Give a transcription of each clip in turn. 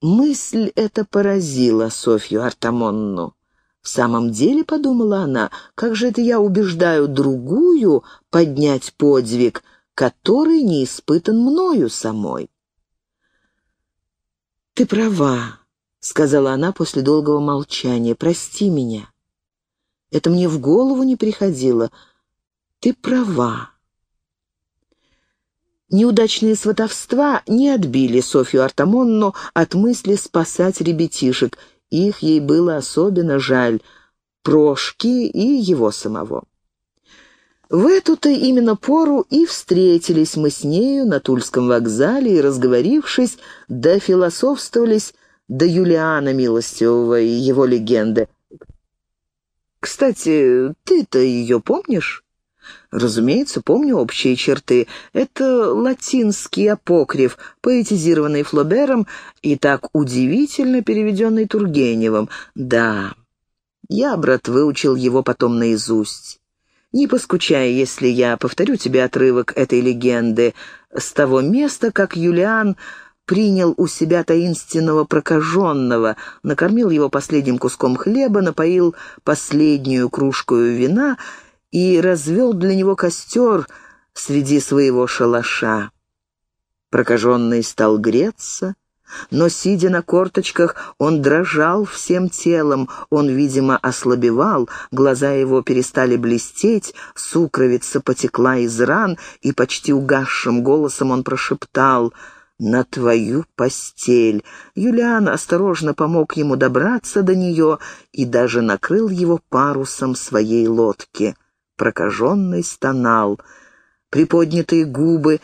Мысль эта поразила Софью Артамонну. В самом деле, подумала она, как же это я убеждаю другую поднять подвиг, который не испытан мною самой. «Ты права», — сказала она после долгого молчания, — «прости меня. Это мне в голову не приходило. Ты права». Неудачные сватовства не отбили Софью Артамонну от мысли спасать ребятишек. Их ей было особенно жаль, Прошки и его самого. В эту-то именно пору и встретились мы с нею на Тульском вокзале и, разговорившись, дофилософствовались до Юлиана Милостивого и его легенды. «Кстати, ты-то ее помнишь?» Разумеется, помню общие черты. Это латинский апокриф, поэтизированный Флобером и так удивительно переведенный Тургеневым. Да, я, брат, выучил его потом наизусть. Не поскучай, если я повторю тебе отрывок этой легенды с того места, как Юлиан принял у себя таинственного прокаженного, накормил его последним куском хлеба, напоил последнюю кружку вина и развел для него костер среди своего шалаша. Прокаженный стал греться, но, сидя на корточках, он дрожал всем телом, он, видимо, ослабевал, глаза его перестали блестеть, сукровица потекла из ран, и почти угасшим голосом он прошептал «На твою постель!» Юлиан осторожно помог ему добраться до нее и даже накрыл его парусом своей лодки. Прокаженный стонал. Приподнятые губы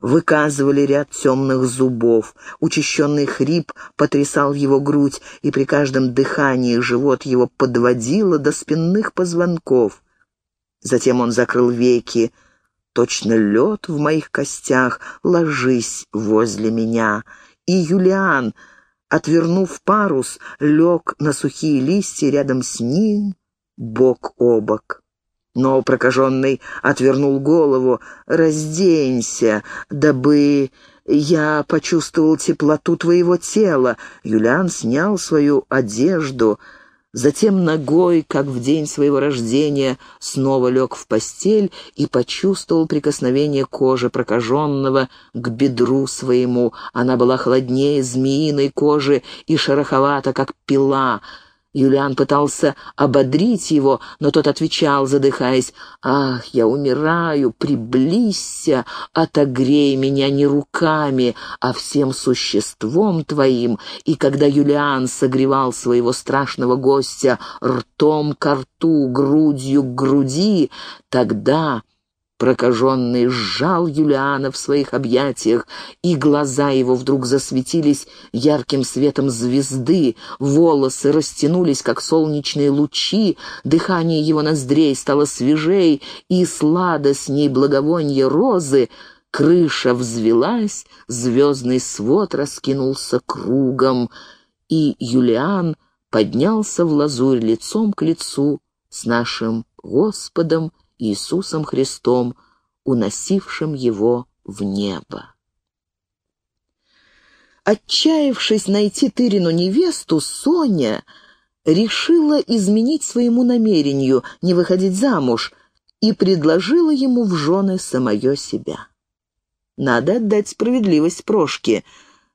выказывали ряд темных зубов. Учащенный хрип потрясал его грудь, и при каждом дыхании живот его подводило до спинных позвонков. Затем он закрыл веки. «Точно лед в моих костях, ложись возле меня». И Юлиан, отвернув парус, лег на сухие листья рядом с ним, бок о бок. Но прокаженный отвернул голову. «Разденься, дабы я почувствовал теплоту твоего тела». Юлиан снял свою одежду, затем ногой, как в день своего рождения, снова лег в постель и почувствовал прикосновение кожи прокаженного к бедру своему. Она была холоднее змеиной кожи и шероховата, как пила — Юлиан пытался ободрить его, но тот отвечал, задыхаясь, «Ах, я умираю, приблизься, отогрей меня не руками, а всем существом твоим». И когда Юлиан согревал своего страшного гостя ртом к рту, грудью к груди, тогда Прокаженный сжал Юлиана в своих объятиях, и глаза его вдруг засветились ярким светом звезды, волосы растянулись, как солнечные лучи, дыхание его ноздрей стало свежей, и сладостней благовонье розы, крыша взвелась, звездный свод раскинулся кругом, и Юлиан поднялся в лазурь лицом к лицу с нашим Господом Иисусом Христом, уносившим его в небо. Отчаявшись найти Тырину невесту, Соня решила изменить своему намерению не выходить замуж и предложила ему в жены самое себя. Надо отдать справедливость Прошке.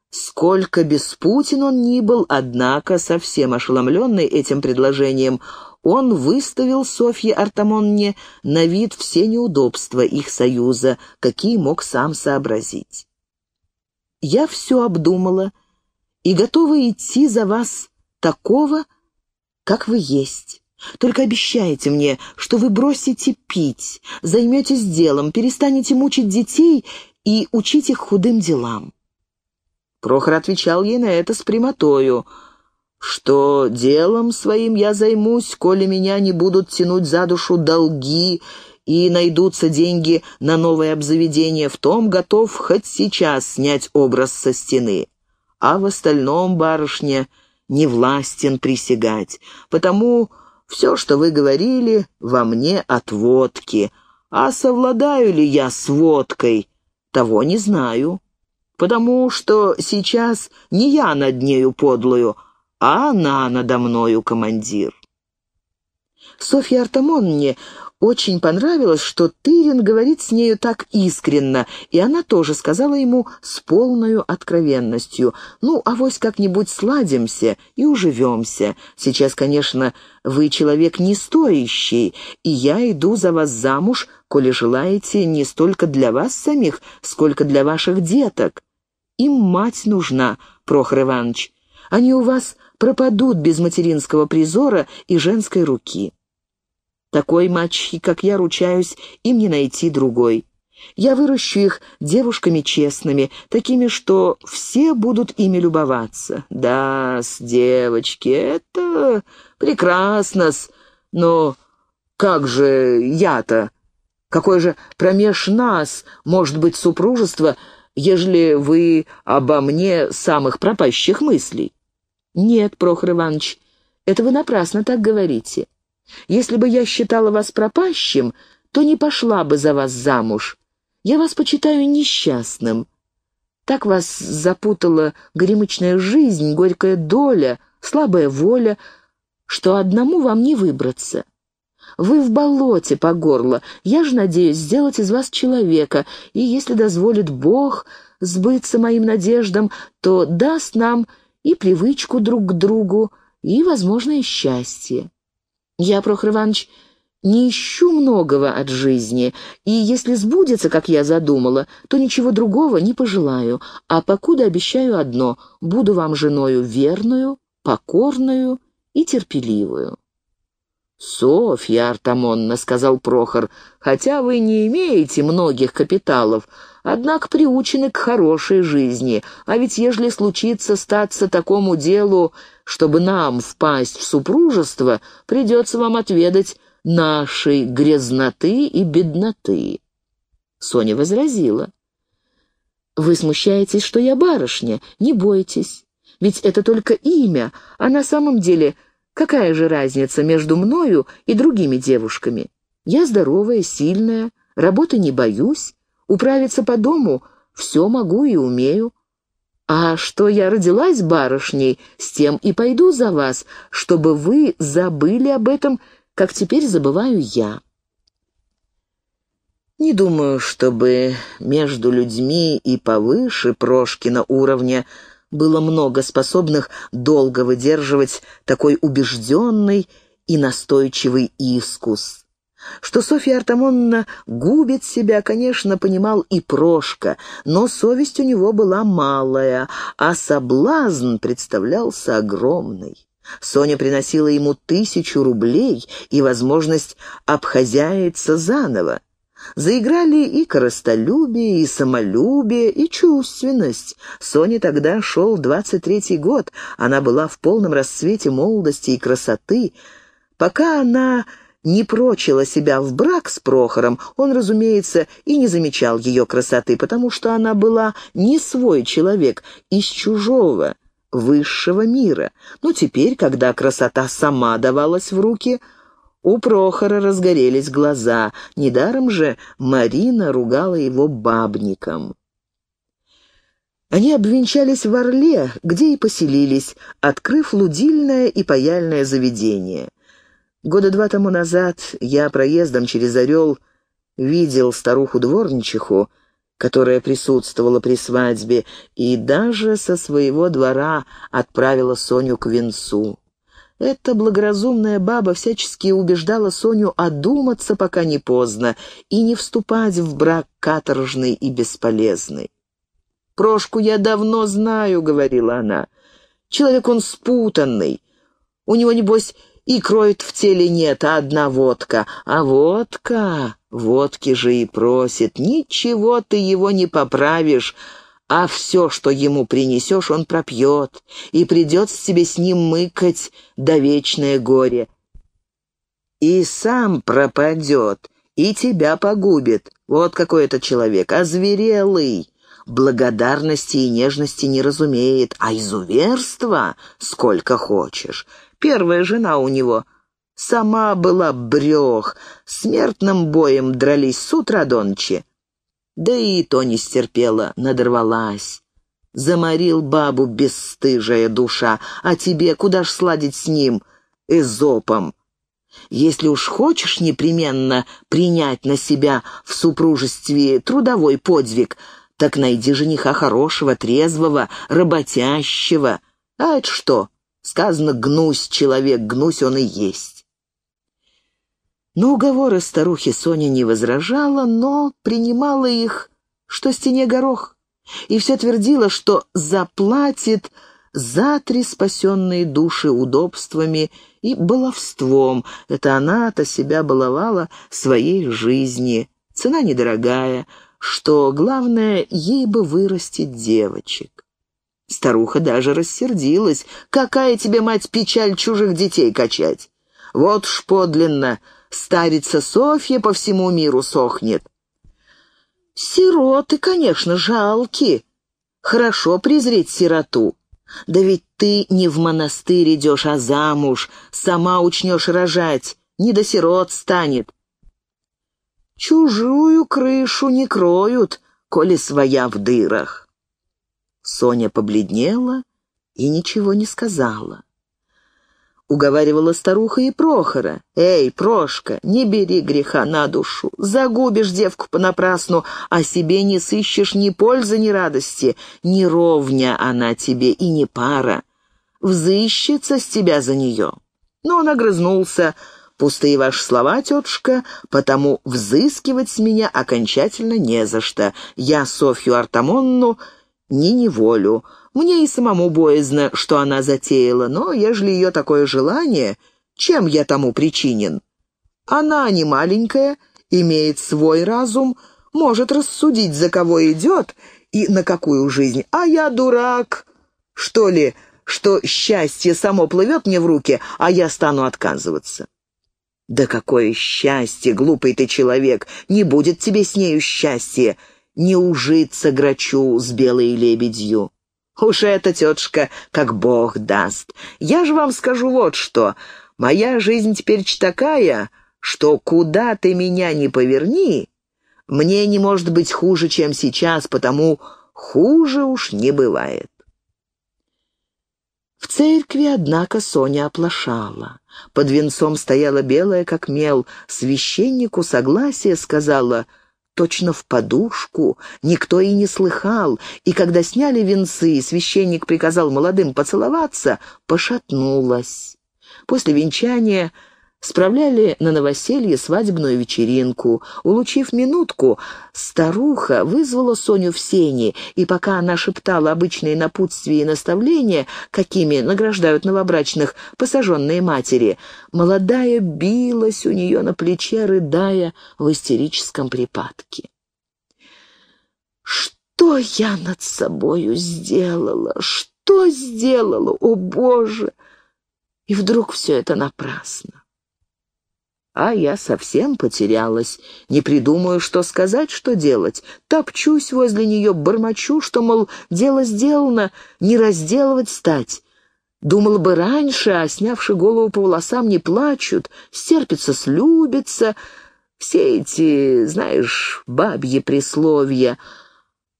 Сколько беспутин он ни был, однако, совсем ошеломленный этим предложением, он выставил Софье Артамонне на вид все неудобства их союза, какие мог сам сообразить. «Я все обдумала и готова идти за вас такого, как вы есть. Только обещайте мне, что вы бросите пить, займетесь делом, перестанете мучить детей и учить их худым делам». Прохор отвечал ей на это с прямотою — что делом своим я займусь, коли меня не будут тянуть за душу долги и найдутся деньги на новое обзаведение, в том готов хоть сейчас снять образ со стены. А в остальном, барышня, не властен присягать, потому все, что вы говорили, во мне от водки, а совладаю ли я с водкой, того не знаю. потому что сейчас не я над нею подлую, а она надо мною командир. Софья Артамонне очень понравилось, что Тырин говорит с нею так искренно, и она тоже сказала ему с полной откровенностью. «Ну, авось как-нибудь сладимся и уживемся. Сейчас, конечно, вы человек не стоящий, и я иду за вас замуж, коли желаете, не столько для вас самих, сколько для ваших деток. Им мать нужна, Прохор Иванович. Они у вас пропадут без материнского призора и женской руки». Такой мачехи, как я, ручаюсь, им не найти другой. Я выращу их девушками честными, такими, что все будут ими любоваться. да с девочки, это прекрасно-с, но как же я-то? Какое же промеж нас может быть супружество, ежели вы обо мне самых пропащих мыслей? Нет, Прохор Иванович, это вы напрасно так говорите. Если бы я считала вас пропащим, то не пошла бы за вас замуж. Я вас почитаю несчастным. Так вас запутала гремычная жизнь, горькая доля, слабая воля, что одному вам не выбраться. Вы в болоте по горло. Я же надеюсь сделать из вас человека, и если дозволит Бог сбыться моим надеждам, то даст нам и привычку друг к другу, и, возможно, и счастье. Я, Прохор Иванович, не ищу многого от жизни, и если сбудется, как я задумала, то ничего другого не пожелаю, а покуда обещаю одно — буду вам женою верную, покорную и терпеливую. «Софья Артамонна», — сказал Прохор, — «хотя вы не имеете многих капиталов, однако приучены к хорошей жизни, а ведь ежели случится статься такому делу, чтобы нам впасть в супружество, придется вам отведать нашей грязноты и бедноты». Соня возразила. «Вы смущаетесь, что я барышня? Не бойтесь, ведь это только имя, а на самом деле — Какая же разница между мною и другими девушками? Я здоровая, сильная, работы не боюсь, управиться по дому все могу и умею. А что я родилась барышней, с тем и пойду за вас, чтобы вы забыли об этом, как теперь забываю я. Не думаю, чтобы между людьми и повыше Прошкина уровня было много способных долго выдерживать такой убежденный и настойчивый искус. Что Софья Артамоновна губит себя, конечно, понимал и Прошка, но совесть у него была малая, а соблазн представлялся огромный. Соня приносила ему тысячу рублей и возможность обхозяиться заново. Заиграли и коростолюбие, и самолюбие, и чувственность. Соне тогда шел двадцать третий год, она была в полном расцвете молодости и красоты. Пока она не прочила себя в брак с Прохором, он, разумеется, и не замечал ее красоты, потому что она была не свой человек, из чужого, высшего мира. Но теперь, когда красота сама давалась в руки – у Прохора разгорелись глаза. Недаром же Марина ругала его бабником. Они обвенчались в Орле, где и поселились, открыв лудильное и паяльное заведение. Года два тому назад я проездом через Орел видел старуху-дворничиху, которая присутствовала при свадьбе, и даже со своего двора отправила Соню к венцу. Эта благоразумная баба всячески убеждала Соню одуматься, пока не поздно, и не вступать в брак каторжный и бесполезный. «Прошку я давно знаю», — говорила она. «Человек он спутанный. У него, небось, и кроет в теле нет, а одна водка. А водка, водки же и просит. Ничего ты его не поправишь, а все, что ему принесешь, он пропьет, и придется тебе с ним мыкать до вечное горе. И сам пропадет, и тебя погубит. Вот какой это человек, озверелый. Благодарности и нежности не разумеет, а изуверства сколько хочешь. Первая жена у него сама была брех, смертным боем дрались с утра до ночи. Да и то не стерпела, надорвалась. Заморил бабу бесстыжая душа, а тебе куда ж сладить с ним, эзопом? Если уж хочешь непременно принять на себя в супружестве трудовой подвиг, так найди жениха хорошего, трезвого, работящего. А это что? Сказано, гнусь человек, гнусь он и есть. На уговоры старухи Соня не возражала, но принимала их, что стене горох, и все твердила, что заплатит за три спасенные души удобствами и баловством. Это она-то себя баловала своей жизни. Цена недорогая, что, главное, ей бы вырастить девочек. Старуха даже рассердилась. «Какая тебе, мать, печаль чужих детей качать? Вот ж подлинно, старица Софья по всему миру сохнет». «Сироты, конечно, жалки. Хорошо презреть сироту. Да ведь ты не в монастырь идешь, а замуж, сама учнешь рожать, не до сирот станет. Чужую крышу не кроют, коли своя в дырах. Соня побледнела и ничего не сказала. Уговаривала старуха и Прохора. «Эй, Прошка, не бери греха на душу. Загубишь девку понапрасну, а себе не сыщешь ни пользы, ни радости. Не ровня она тебе и не пара. Взыщется с тебя за нее». Но он огрызнулся. «Пустые ваши слова, тетушка, потому взыскивать с меня окончательно не за что. Я Софью Артамонну не неволю». Мне и самому боязно, что она затеяла, но ежели ее такое желание, чем я тому причинен? Она не маленькая, имеет свой разум, может рассудить, за кого идет и на какую жизнь. А я дурак, что ли, что счастье само плывет мне в руки, а я стану отказываться. Да какое счастье, глупый ты человек, не будет тебе с нею счастья, не ужиться грачу с белой лебедью. Уж это, тетушка, как бог даст. Я же вам скажу вот что. Моя жизнь теперь такая, что куда ты меня не поверни, мне не может быть хуже, чем сейчас, потому хуже уж не бывает. В церкви, однако, Соня оплошала. Под венцом стояла белая, как мел. Священнику согласие сказала — точно в подушку, никто и не слыхал, и когда сняли венцы, священник приказал молодым поцеловаться, пошатнулась. После венчания Справляли на новоселье свадебную вечеринку. Улучив минутку, старуха вызвала Соню в сени, и пока она шептала обычные напутствия и наставления, какими награждают новобрачных посаженные матери, молодая билась у нее на плече, рыдая в истерическом припадке. «Что я над собою сделала? Что сделала? О, Боже!» И вдруг все это напрасно. А я совсем потерялась. Не придумаю, что сказать, что делать. Топчусь возле нее, бормочу, что, мол, дело сделано, не разделывать стать. Думала бы раньше, а снявши голову по волосам, не плачут, стерпится, слюбится. Все эти, знаешь, бабьи присловия.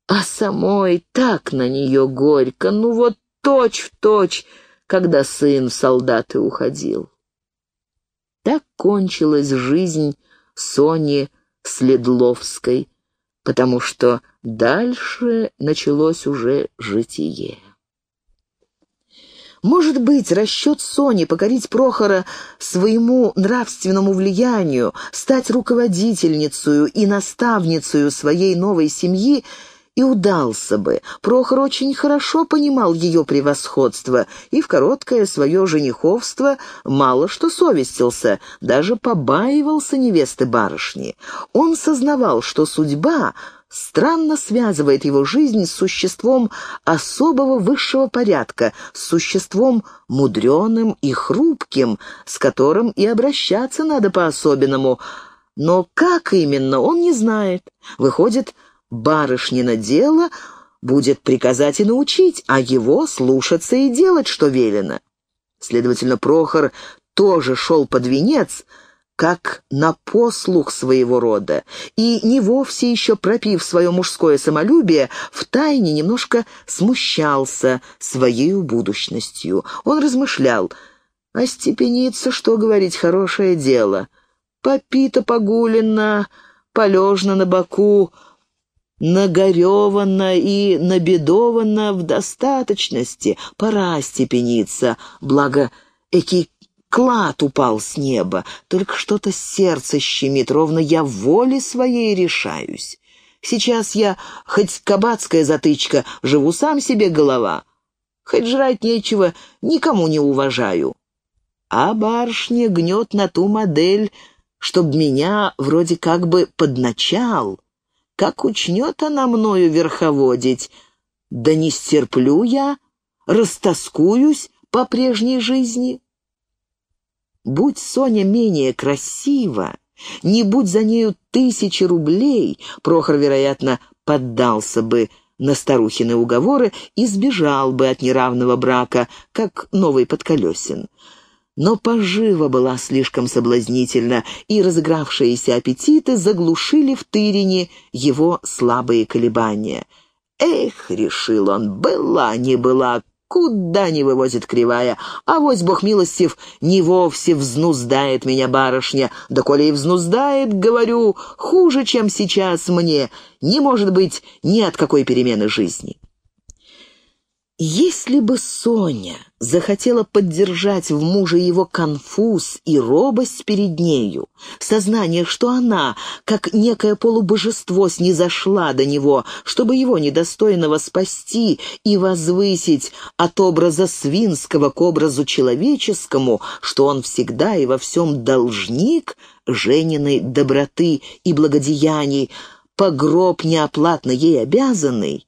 А самой так на нее горько, ну вот точь в точь, когда сын в солдаты уходил. Так кончилась жизнь Сони Следловской, потому что дальше началось уже житие. Может быть, расчет Сони покорить Прохора своему нравственному влиянию, стать руководительницей и наставницей своей новой семьи — и удался бы. Прохор очень хорошо понимал ее превосходство и в короткое свое жениховство мало что совестился, даже побаивался невесты барышни. Он сознавал, что судьба странно связывает его жизнь с существом особого высшего порядка, с существом мудреным и хрупким, с которым и обращаться надо по-особенному, но как именно, он не знает. Выходит, барышнино дело будет приказать и научить, а его слушаться и делать, что велено. Следовательно, Прохор тоже шел под венец, как на послух своего рода, и, не вовсе еще пропив свое мужское самолюбие, втайне немножко смущался своей будущностью. Он размышлял, остепениться, что говорить, хорошее дело. Попито погулено, полежно на боку, нагоревано и набедовано в достаточности. Пора степениться, благо эки клад упал с неба, только что-то сердце щемит, ровно я воле своей решаюсь. Сейчас я, хоть кабацкая затычка, живу сам себе голова, хоть жрать нечего, никому не уважаю. А барышня гнет на ту модель, чтоб меня вроде как бы подначал. Как учнет она мною верховодить, да не стерплю я, растаскуюсь по прежней жизни. Будь Соня менее красива, не будь за нею тысячи рублей, Прохор, вероятно, поддался бы на старухины уговоры и сбежал бы от неравного брака, как новый подколесин. Но пожива была слишком соблазнительна, и разыгравшиеся аппетиты заглушили в тырине его слабые колебания. «Эх», — решил он, — «была не была, Куда не вывозит кривая, а вось бог милостив не вовсе взнуздает меня барышня. Да коли и взнуздает, говорю, хуже, чем сейчас мне, не может быть ни от какой перемены жизни. Если бы Соня захотела поддержать в муже его конфуз и робость перед нею, сознание, что она, как некое полубожество, снизошла до него, чтобы его недостойного спасти и возвысить от образа свинского к образу человеческому, что он всегда и во всем должник Жениной доброты и благодеяний, погроб неоплатно ей обязанный,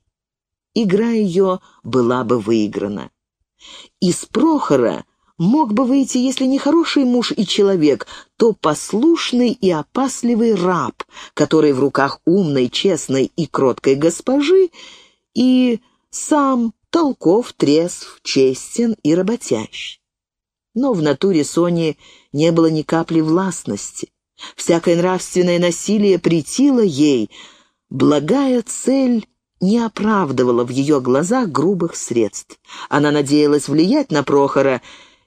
игра ее была бы выиграна. Из Прохора мог бы выйти, если не хороший муж и человек, то послушный и опасливый раб, который в руках умной, честной и кроткой госпожи и сам толков, трезв, честен и работящ. Но в натуре Сони не было ни капли властности. Всякое нравственное насилие претило ей. Благая цель не оправдывала в ее глазах грубых средств. Она надеялась влиять на Прохора,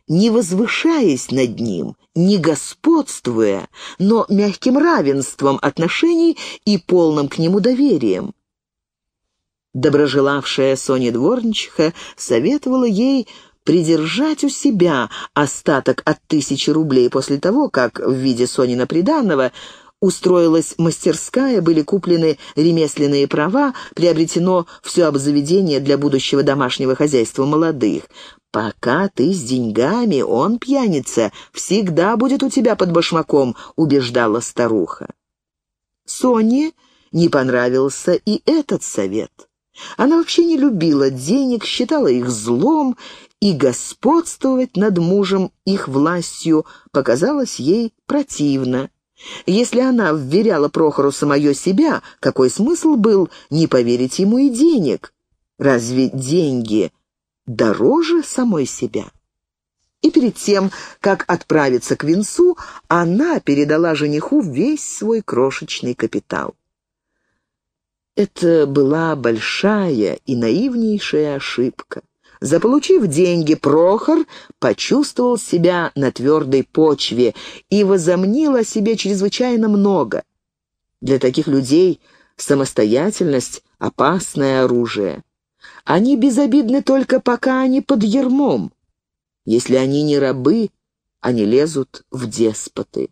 не возвышаясь над ним, не господствуя, но мягким равенством отношений и полным к нему доверием. Доброжелавшая Соня Дворничиха советовала ей придержать у себя остаток от тысячи рублей после того, как в виде Сонина приданного устроилась мастерская, были куплены ремесленные права, приобретено все обзаведение для будущего домашнего хозяйства молодых. «Пока ты с деньгами, он, пьяница, всегда будет у тебя под башмаком», — убеждала старуха. Соне не понравился и этот совет. Она вообще не любила денег, считала их злом, и господствовать над мужем их властью показалось ей противно. Если она вверяла Прохору самое себя, какой смысл был не поверить ему и денег? Разве деньги дороже самой себя? И перед тем, как отправиться к венцу, она передала жениху весь свой крошечный капитал. Это была большая и наивнейшая ошибка. Заполучив деньги, Прохор почувствовал себя на твердой почве и возомнил о себе чрезвычайно много. Для таких людей самостоятельность — опасное оружие. Они безобидны только пока они под ермом. Если они не рабы, они лезут в деспоты.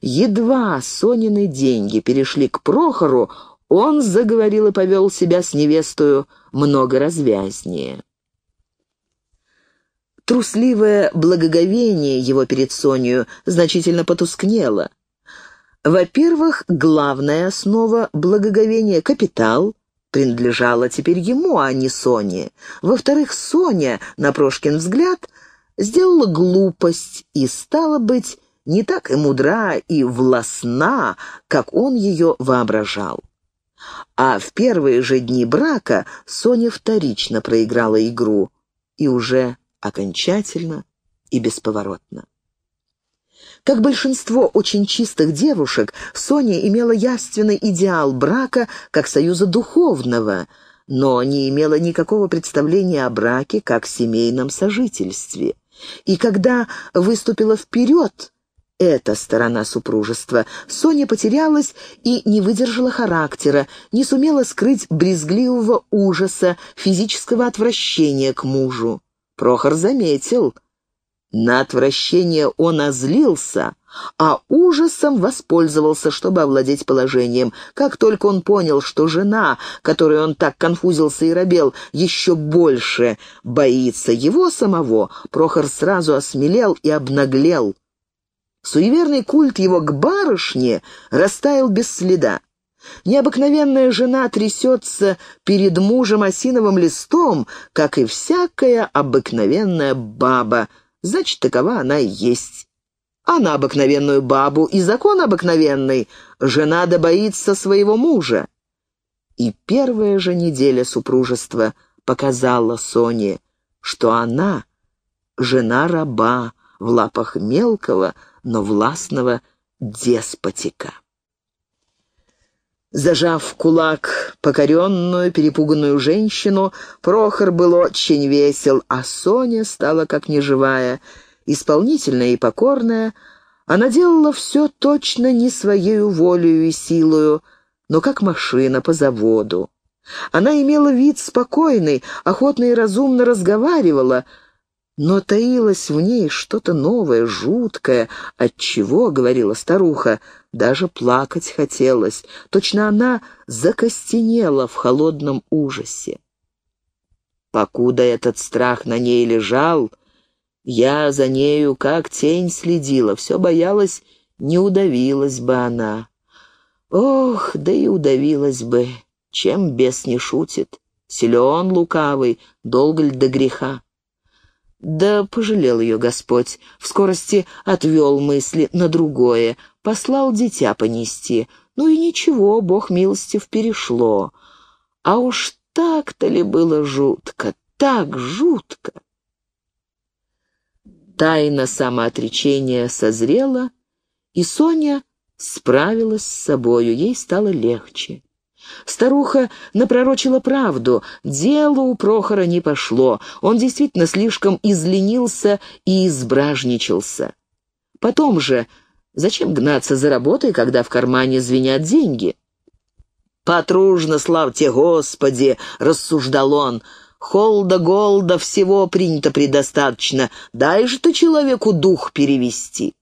Едва Сонины деньги перешли к Прохору, он заговорил и повел себя с невестою много развязнее. Трусливое благоговение его перед Сонью значительно потускнело. Во-первых, главная основа благоговения — капитал — принадлежала теперь ему, а не Соне. Во-вторых, Соня, на Прошкин взгляд, сделала глупость и, стала быть, не так и мудра и властна, как он ее воображал. А в первые же дни брака Соня вторично проиграла игру и уже окончательно и бесповоротно. Как большинство очень чистых девушек, Соня имела явственный идеал брака как союза духовного, но не имела никакого представления о браке как семейном сожительстве. И когда выступила вперед эта сторона супружества, Соня потерялась и не выдержала характера, не сумела скрыть брезгливого ужаса, физического отвращения к мужу. Прохор заметил — на отвращение он озлился, а ужасом воспользовался, чтобы овладеть положением. Как только он понял, что жена, которой он так конфузился и робел, еще больше боится его самого, Прохор сразу осмелел и обнаглел. Суеверный культ его к барышне растаял без следа. Необыкновенная жена трясется перед мужем осиновым листом, как и всякая обыкновенная баба — значит, такова она и есть. А на обыкновенную бабу и закон обыкновенный. Жена да боится своего мужа. И первая же неделя супружества показала Соне, что она — жена раба в лапах мелкого, но властного деспотика. Зажав кулак покоренную, перепуганную женщину, Прохор был очень весел, а Соня стала как неживая, исполнительная и покорная. Она делала все точно не своей волею и силою, но как машина по заводу. Она имела вид спокойный, охотно и разумно разговаривала — но таилось в ней что-то новое, жуткое, отчего, — говорила старуха, — даже плакать хотелось. Точно она закостенела в холодном ужасе. Покуда этот страх на ней лежал, я за нею как тень следила, все боялась, не удавилась бы она. Ох, да и удавилась бы, чем бес не шутит. Силен лукавый, долго ль до греха. Да пожалел ее Господь, в скорости отвел мысли на другое, послал дитя понести. Ну и ничего, Бог милостив перешло. А уж так-то ли было жутко, так жутко. Тайна самоотречения созрела, и Соня справилась с собою, ей стало легче. Старуха напророчила правду. Дело у Прохора не пошло. Он действительно слишком изленился и избражничался. Потом же, зачем гнаться за работой, когда в кармане звенят деньги? «Потружно, славьте Господи!» — рассуждал он. «Холда-голда всего принято предостаточно. Дай же ты человеку дух перевести».